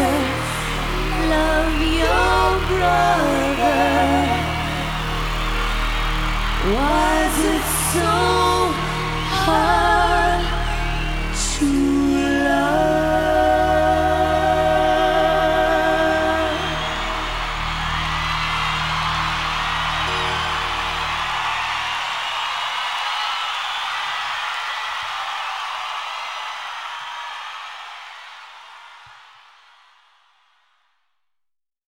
love your brother. Was it so hard?